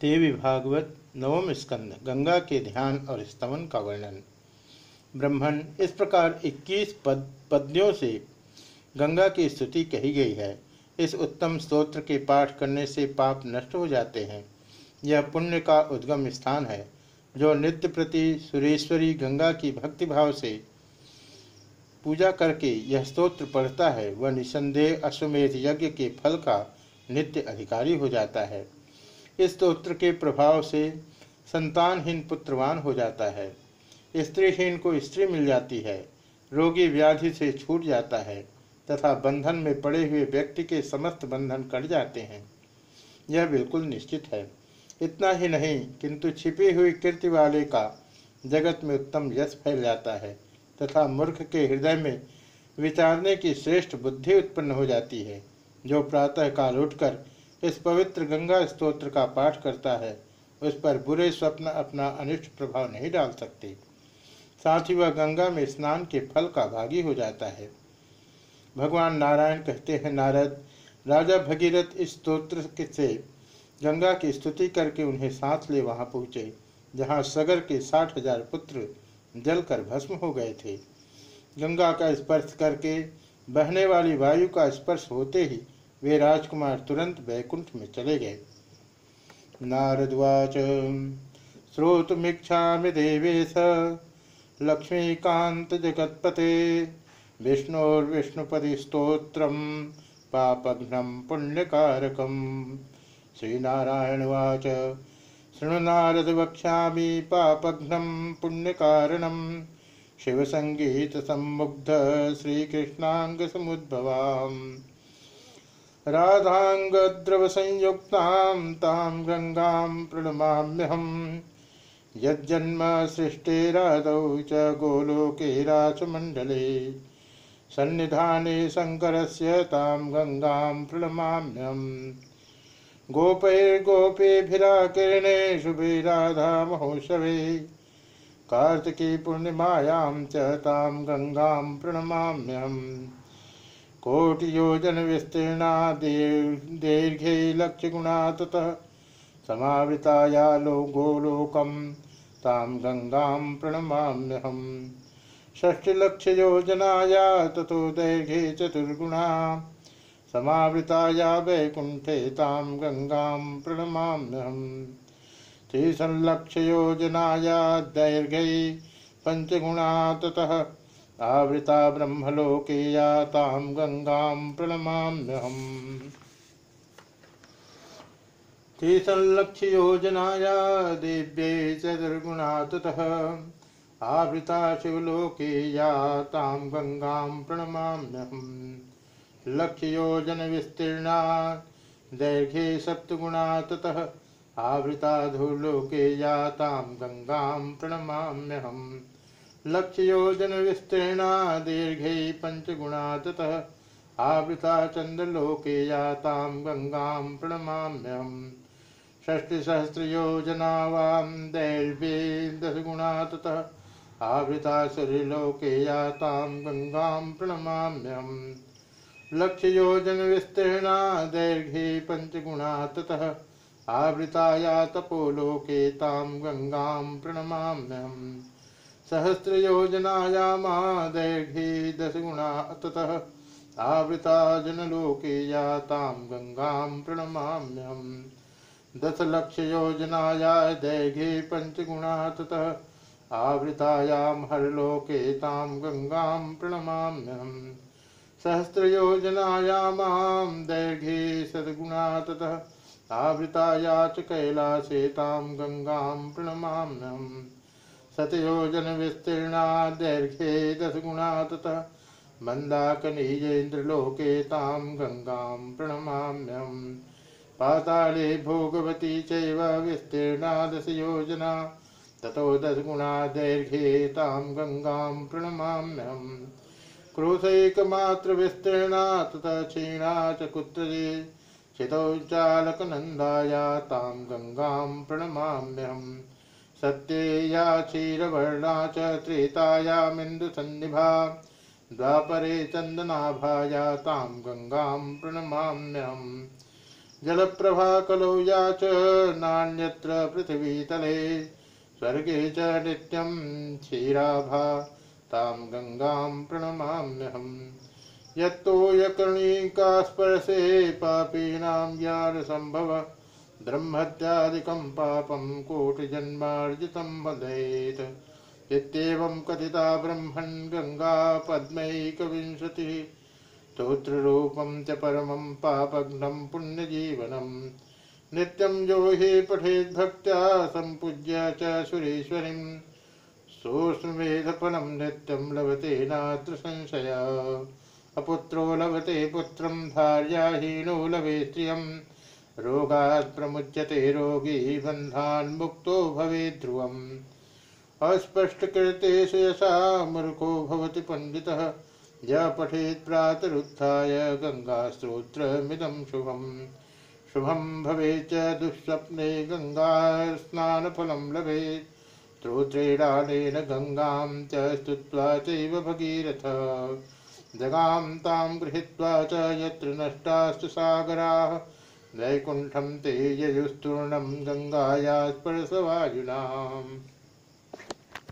देवी भागवत नवम स्कंद, गंगा के ध्यान और स्तवन का वर्णन। ब्रह्मण इस प्रकार 21 पद, पद्यों से गंगा की स्तुति कही गई है। इस उत्तम स्तोत्र के पाठ करने से पाप नष्ट हो जाते हैं। यह पुण्य का उद्गम स्थान है, जो नित्य प्रति सुरेश्वरी गंगा की भक्तिभाव से पूजा करके यह स्तोत्र पढ़ता है, वह निसंदेह अश्वमेध यज्ञ के फल का नित्य अधिकारी हो जाता है। इस स्त्रोत्र के प्रभाव से संतानहीन पुत्रवान हो जाता है। स्त्रीहीन को स्त्री मिल जाती है, रोगी व्याधि से छूट जाता है, तथा बंधन में पड़े हुए व्यक्ति के समस्त बंधन कट जाते हैं। यह बिल्कुल निश्चित है। इतना ही नहीं, किंतु छिपी हुई कीर्ति वाले का जगत में उत्तम यश फैल जाता है, तथा मूर्ख के हृदय में विचारने की श्रेष्ठ बुद्धि उत्पन्न हो जाती है, जो प्रातः काल उठकर इस पवित्र गंगा स्तोत्र का पाठ करता है। उस पर बुरे स्वप्न अपना अनिष्ट प्रभाव नहीं डाल सकते। साथ ही वह गंगा में स्नान के फल का भागी हो जाता है। भगवान नारायण कहते हैं, नारद, राजा भगीरथ इस स्तोत्र से गंगा की स्तुति करके उन्हें साथ ले वहाँ पहुँचे, जहाँ सगर के साठ हज़ार पुत्र जलकर भस्म हो गए थे। गंगा का स्पर्श करके बहने वाली वायु का स्पर्श होते ही वे राजकुमार तुरंत वैकुंठ में चले गए। नारदवाच श्रोतमीक्षा देवेश लक्ष्मीकांत जगत्पते विष्णुर्विष्णुपति स्त्रोत्र पापघ्नम पुण्यकारकम। श्रीनारायणवाच शृणु नारद वक्षा पापघ्नम पुण्यकारणम। शिवसंगीत सम्मुग्ध श्रीकृष्णांग समुद्भवा राधाङ्गद्रवसंयुक्तां तां गङ्गां प्रणमाम्यहम्। यज्जन्म सृष्टिरादौ च गोलोके राचमण्डले सन्निधाने शङ्करस्य तां गङ्गां प्रणमाम्यहम्। गोपैर्गोपीभिराकिरणे शुभे राधामहोत्सवे कार्तिकी पूर्णिमायां च तां गङ्गां प्रणमाम्यहम्। कोटियोजन विस्तीर्णा दीर्घे लक्ष्यगुणा ततः समावृताया लो गोलोकम ताम गंगां प्रणमाम्यहम् षष्टिलक्षयोजनाया ततो दैर्घ्ये चतुर्गुणा, समावृताया वैकुण्ठे तां गङ्गां प्रणमाम्यहम् त्रिसंलक्षयोजनाया दैर्घ्यै पञ्चगुणा ततः आवृता ब्रह्मलोके तां गङ्गां प्रणमाम्यहम्। त्रिसंलक्ष्ययोजनाया देव्ये चतुर्गुणा ततः आवृता शिवलोके या तां गङ्गां प्रणमाम्यहम्। लक्ष्ययोजनविस्तीर्णा दैर्घ्ये सप्तगुणा ततः आवृता धूलोके या तां गङ्गां लक्ष्योजन विस्तीर्णा दीर्घे पंचगुणा ततः आवृता चंद्रलोके यातां गंगां प्रणमाम्यहम्। षष्टिसहस्रयोजना वां दैर्घ्ये दशगुणा ततः आवृता सूर्यलोके यातां गंगां प्रणमाम्यहम्। लक्ष्ययोजन विस्तीर्णा दैर्घ्ये पंचगुणा ततः आवृता या तपोलोके तां गंगां प्रणमाम्यहम्। सहस्रयोजनायामा दैर्घ्ये दशगुणा ततः आवृता जनलोके या तां गङ्गां प्रणमाम्यहम् दशलक्षयोजनाया दैर्घ्ये पञ्चगुणा ततः आवृतायां हरलोके तां गङ्गां प्रणमाम्यहम् सहस्रयोजनायामां दैर्घ्ये सद्गुणा ततः आवृताया च कैलासे तां गङ्गां प्रणमाम्यहम् शतयोजन विस्तीर्णा दैर्घ्ये दशगुणा ततः मन्दाकनीजेन्द्रलोके तां गङ्गां प्रणमाम्यहम्। पाताले भोगवती चैव विस्तीर्णा दशयोजना ततो दशगुणा दैर्घ्ये तां गङ्गां प्रणमाम्यहम्। क्रोशैकमात्रविस्तीर्णा ततः क्षीणा च कुत्रजे चितौ चालकनन्दाया तां गङ्गां प्रणमाम्यहम्। सत्येया क्षीरवर्णा च त्रेतायामिन्दुसन्निभा द्वापरे चन्दनाभाया तां गङ्गां प्रणमाम्यहम्। जलप्रभा कलौ या च नान्यत्र पृथिवीतले। स्वर्गे च नित्यं क्षीराभा, तां गङ्गां प्रणमाम्यहम्। यत्तोयकर्णिकास्पर्शे पापीनां ज्ञानसम्भव ब्रह्मत्यादिकं पापं कोटिजन्मार्जितं वदेत्। इत्येवं कथिता ब्रह्मन् गङ्गा पद्मैकविंशतिः स्तोत्ररूपं च परमं पापघ्नं पुण्यजीवनम् नित्यं यो हि पठेद्भक्त्या सम्पूज्य च सुरेश्वरीं। सोऽस्मेधफलं नित्यं लभते नात्र संशय। अपुत्रो लभते पुत्रं धार्याहीनो लभे स्त्रियं रोगात् प्रमुच्यते रोगी बन्धान्मुक्तो भवेत् ध्रुवम्। अस्पष्टकृतेषु यशा मूर्खो भवति पण्डितः। य पठेत् प्रातरुत्थाय गङ्गास्तोत्रमिदं शुभम्। शुभं भवेत् च दुःस्वप्ने गङ्गास्नानफलं लभेत्। स्तोत्रेणानेन गङ्गां च स्तुत्वा चैव भगीरथ। जगां तां गृहीत्वा च यत्र नष्टास्तु सागराः। वैकुण्ठं ते ययुस्तूर्णं गङ्गाया